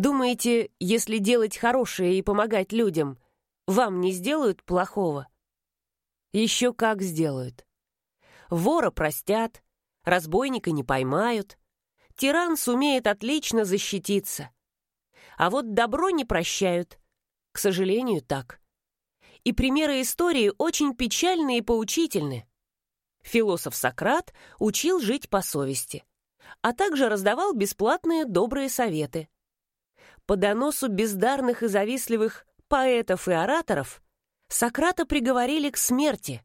Думаете, если делать хорошее и помогать людям, вам не сделают плохого? Еще как сделают. Вора простят, разбойника не поймают, тиран сумеет отлично защититься. А вот добро не прощают. К сожалению, так. И примеры истории очень печальны и поучительны. Философ Сократ учил жить по совести, а также раздавал бесплатные добрые советы. По доносу бездарных и завистливых поэтов и ораторов Сократа приговорили к смерти.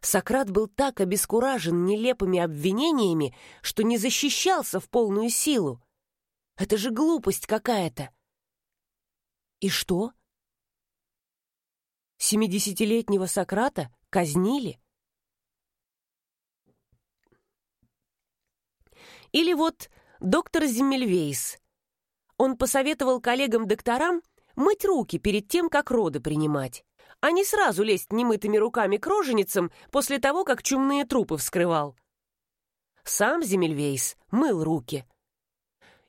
Сократ был так обескуражен нелепыми обвинениями, что не защищался в полную силу. Это же глупость какая-то. И что? Семидесятилетнего Сократа казнили? Или вот доктор Зиммельвейс. Он посоветовал коллегам-докторам мыть руки перед тем, как роды принимать, а не сразу лезть немытыми руками к роженицам после того, как чумные трупы вскрывал. Сам Зиммельвейс мыл руки.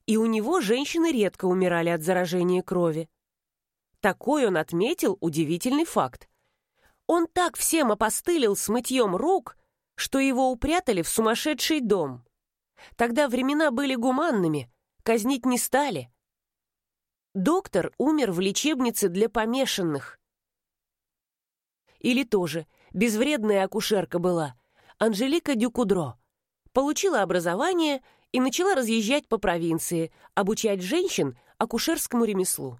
И у него женщины редко умирали от заражения крови. Такой он отметил удивительный факт. Он так всем опостылил с мытьем рук, что его упрятали в сумасшедший дом. Тогда времена были гуманными, казнить не стали. Доктор умер в лечебнице для помешанных. Или тоже безвредная акушерка была, Анжелика Дюкудро. Получила образование и начала разъезжать по провинции, обучать женщин акушерскому ремеслу.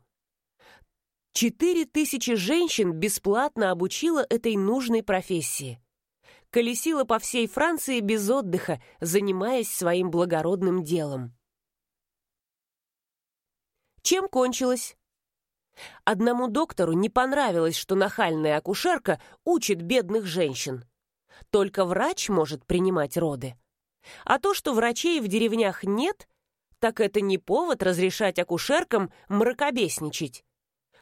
Четыре тысячи женщин бесплатно обучила этой нужной профессии колесила по всей Франции без отдыха, занимаясь своим благородным делом. Чем кончилось? Одному доктору не понравилось, что нахальная акушерка учит бедных женщин. Только врач может принимать роды. А то, что врачей в деревнях нет, так это не повод разрешать акушеркам мракобесничать.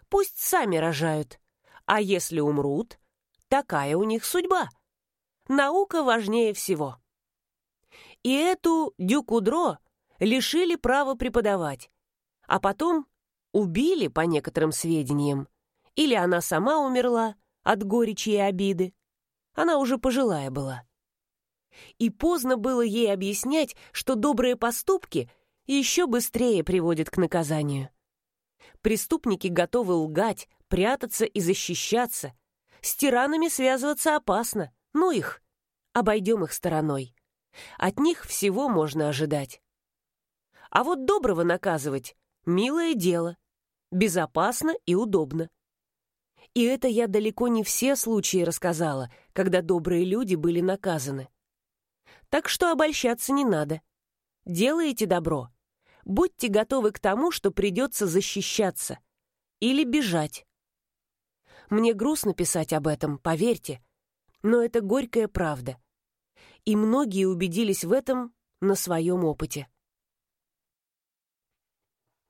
Пусть сами рожают. А если умрут, такая у них судьба. Наука важнее всего. И эту Дюкудро лишили права преподавать, а потом убили, по некоторым сведениям. Или она сама умерла от горечи и обиды. Она уже пожилая была. И поздно было ей объяснять, что добрые поступки еще быстрее приводят к наказанию. Преступники готовы лгать, прятаться и защищаться. С тиранами связываться опасно. Ну их, обойдем их стороной. От них всего можно ожидать. А вот доброго наказывать — милое дело, безопасно и удобно. И это я далеко не все случаи рассказала, когда добрые люди были наказаны. Так что обольщаться не надо. Делаете добро. Будьте готовы к тому, что придется защищаться. Или бежать. Мне грустно писать об этом, поверьте но это горькая правда. И многие убедились в этом на своем опыте.